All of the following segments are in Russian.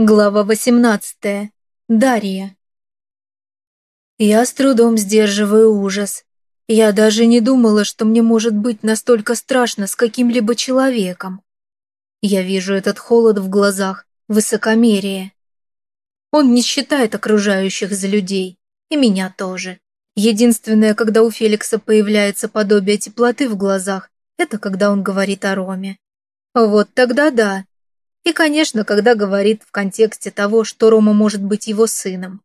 Глава 18. Дарья. Я с трудом сдерживаю ужас. Я даже не думала, что мне может быть настолько страшно с каким-либо человеком. Я вижу этот холод в глазах, высокомерие. Он не считает окружающих за людей, и меня тоже. Единственное, когда у Феликса появляется подобие теплоты в глазах, это когда он говорит о Роме. Вот тогда да, и, конечно, когда говорит в контексте того, что Рома может быть его сыном.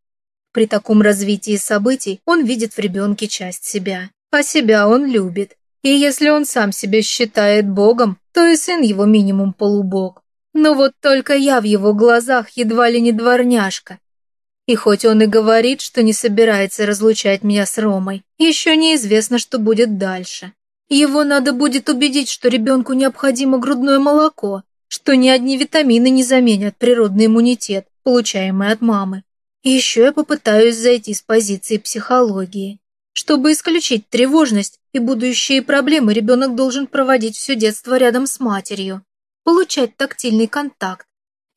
При таком развитии событий он видит в ребенке часть себя, а себя он любит. И если он сам себя считает богом, то и сын его минимум полубог. Но вот только я в его глазах едва ли не дворняжка. И хоть он и говорит, что не собирается разлучать меня с Ромой, еще неизвестно, что будет дальше. Его надо будет убедить, что ребенку необходимо грудное молоко, что ни одни витамины не заменят природный иммунитет, получаемый от мамы. И еще я попытаюсь зайти с позиции психологии. Чтобы исключить тревожность и будущие проблемы, ребенок должен проводить все детство рядом с матерью, получать тактильный контакт.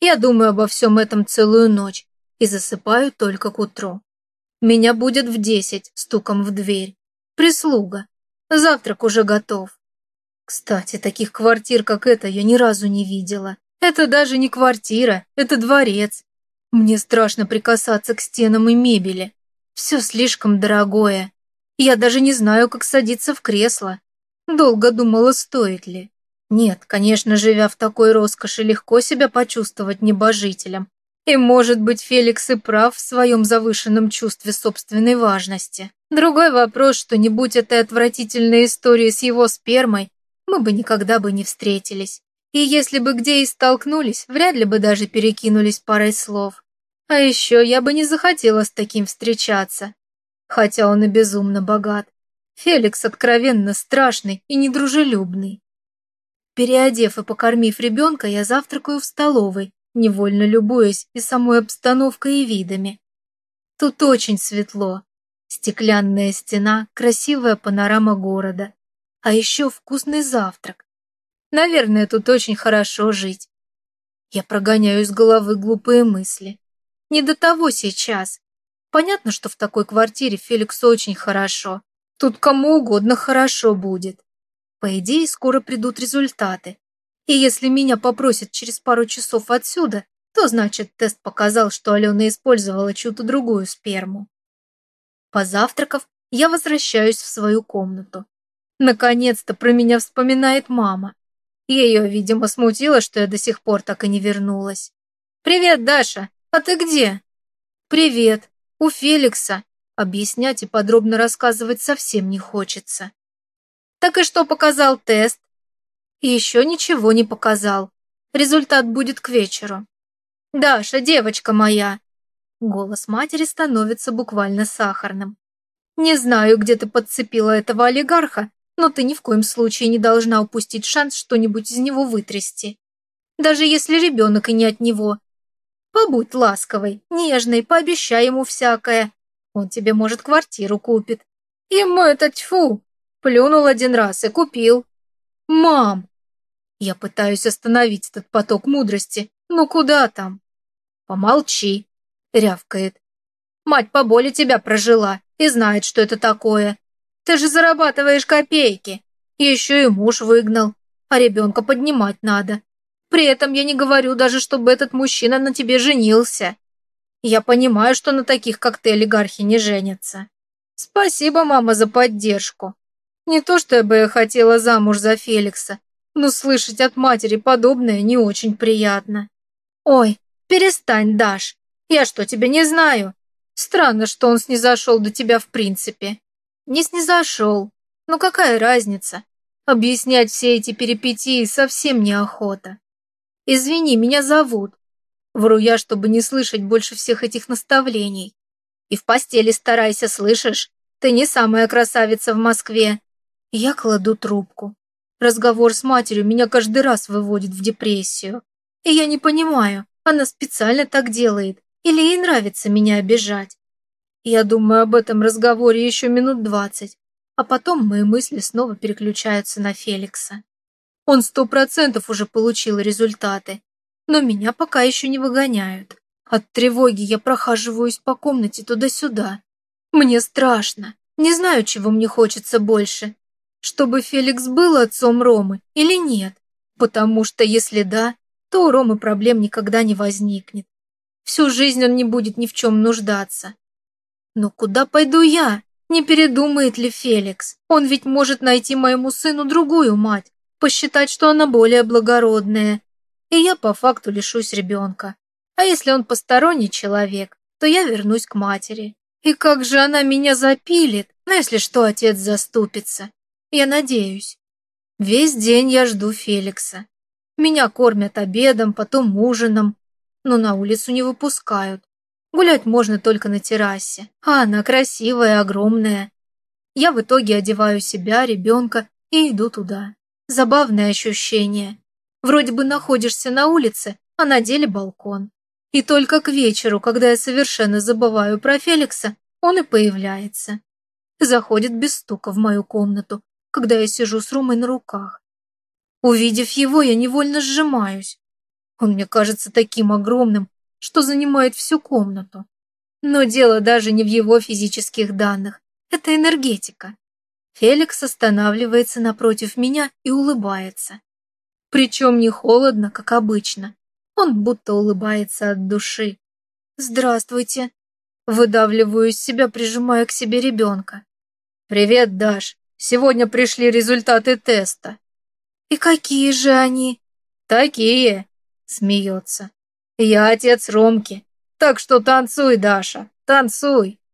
Я думаю обо всем этом целую ночь и засыпаю только к утру. Меня будет в десять стуком в дверь. Прислуга. Завтрак уже готов. Кстати, таких квартир, как эта, я ни разу не видела. Это даже не квартира, это дворец. Мне страшно прикасаться к стенам и мебели. Все слишком дорогое. Я даже не знаю, как садиться в кресло. Долго думала, стоит ли. Нет, конечно, живя в такой роскоши, легко себя почувствовать небожителем. И, может быть, Феликс и прав в своем завышенном чувстве собственной важности. Другой вопрос, что не будь этой отвратительной истории с его спермой, мы бы никогда бы не встретились. И если бы где и столкнулись, вряд ли бы даже перекинулись парой слов. А еще я бы не захотела с таким встречаться. Хотя он и безумно богат. Феликс откровенно страшный и недружелюбный. Переодев и покормив ребенка, я завтракаю в столовой, невольно любуясь и самой обстановкой и видами. Тут очень светло. Стеклянная стена, красивая панорама города а еще вкусный завтрак. Наверное, тут очень хорошо жить. Я прогоняю из головы глупые мысли. Не до того сейчас. Понятно, что в такой квартире Феликсу очень хорошо. Тут кому угодно хорошо будет. По идее, скоро придут результаты. И если меня попросят через пару часов отсюда, то значит тест показал, что Алена использовала чью-то другую сперму. Позавтракав, я возвращаюсь в свою комнату. Наконец-то про меня вспоминает мама. Ее, видимо, смутило, что я до сих пор так и не вернулась. «Привет, Даша! А ты где?» «Привет! У Феликса!» Объяснять и подробно рассказывать совсем не хочется. «Так и что показал тест?» «Еще ничего не показал. Результат будет к вечеру». «Даша, девочка моя!» Голос матери становится буквально сахарным. «Не знаю, где ты подцепила этого олигарха, но ты ни в коем случае не должна упустить шанс что-нибудь из него вытрясти. Даже если ребенок и не от него. Побудь ласковой, нежной, пообещай ему всякое. Он тебе, может, квартиру купит. Ему это тьфу. Плюнул один раз и купил. Мам! Я пытаюсь остановить этот поток мудрости. Ну куда там? Помолчи, рявкает. Мать поболе тебя прожила и знает, что это такое. Ты же зарабатываешь копейки. Еще и муж выгнал, а ребенка поднимать надо. При этом я не говорю даже, чтобы этот мужчина на тебе женился. Я понимаю, что на таких, как ты, олигархи не женятся. Спасибо, мама, за поддержку. Не то, что я бы хотела замуж за Феликса, но слышать от матери подобное не очень приятно. Ой, перестань, Даш. Я что, тебя не знаю? Странно, что он снизошел до тебя в принципе. Не снизошел. Ну какая разница? Объяснять все эти перипетии совсем неохота. Извини, меня зовут. Вру я, чтобы не слышать больше всех этих наставлений. И в постели старайся, слышишь? Ты не самая красавица в Москве. Я кладу трубку. Разговор с матерью меня каждый раз выводит в депрессию. И я не понимаю, она специально так делает или ей нравится меня обижать. Я думаю об этом разговоре еще минут двадцать, а потом мои мысли снова переключаются на Феликса. Он сто процентов уже получил результаты. но меня пока еще не выгоняют. От тревоги я прохаживаюсь по комнате туда-сюда. Мне страшно. Не знаю, чего мне хочется больше. Чтобы Феликс был отцом Ромы или нет. Потому что если да, то у Ромы проблем никогда не возникнет. Всю жизнь он не будет ни в чем нуждаться. Но куда пойду я? Не передумает ли Феликс? Он ведь может найти моему сыну другую мать, посчитать, что она более благородная. И я по факту лишусь ребенка. А если он посторонний человек, то я вернусь к матери. И как же она меня запилит, ну если что, отец заступится. Я надеюсь. Весь день я жду Феликса. Меня кормят обедом, потом ужином, но на улицу не выпускают. Гулять можно только на террасе, а она красивая, огромная. Я в итоге одеваю себя, ребенка и иду туда. Забавное ощущение. Вроде бы находишься на улице, а на деле балкон. И только к вечеру, когда я совершенно забываю про Феликса, он и появляется. Заходит без стука в мою комнату, когда я сижу с Ромой на руках. Увидев его, я невольно сжимаюсь. Он мне кажется таким огромным, что занимает всю комнату. Но дело даже не в его физических данных, это энергетика. Феликс останавливается напротив меня и улыбается. Причем не холодно, как обычно, он будто улыбается от души. «Здравствуйте!» Выдавливаю из себя, прижимая к себе ребенка. «Привет, Даш! Сегодня пришли результаты теста». «И какие же они?» «Такие!» — смеется. «Я отец Ромки, так что танцуй, Даша, танцуй!»